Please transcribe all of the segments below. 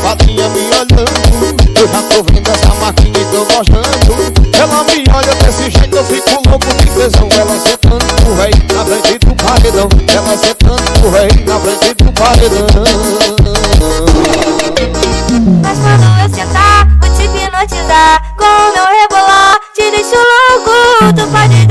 safadinha me olhando. Eu já tô vendo essa marquinha e tô gostando Ela me olha desse jeito, eu fico louco de tesão. Ela sentando pro rei na frente do paredão. Ela sentando pro rei na frente do paredão. Mas quando eu sentar, vou te hipnotizar. Com o meu rebolar, te deixo louco. Tu pode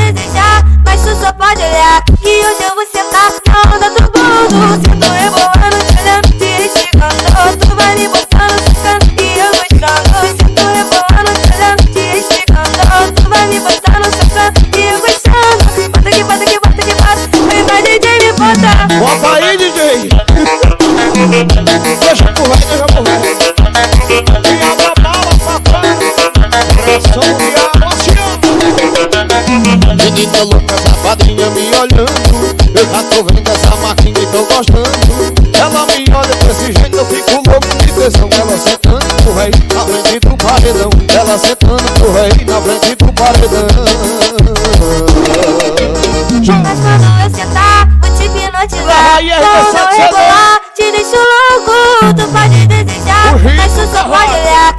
DJ Deixa pro rei, deixa pro rei E abra bala, papai Pressão de ama Menina louca, safadinha me olhando Eu já tô vendo essa marquinha e tô gostando Ela me olha desse jeito, eu fico louco de tesão Ela sentando pro rei na frente do paredão Ela sentando pro rei na frente do paredão Mas tá o meu satisfeito? rebolar, te deixo louco Tu pode desejar, O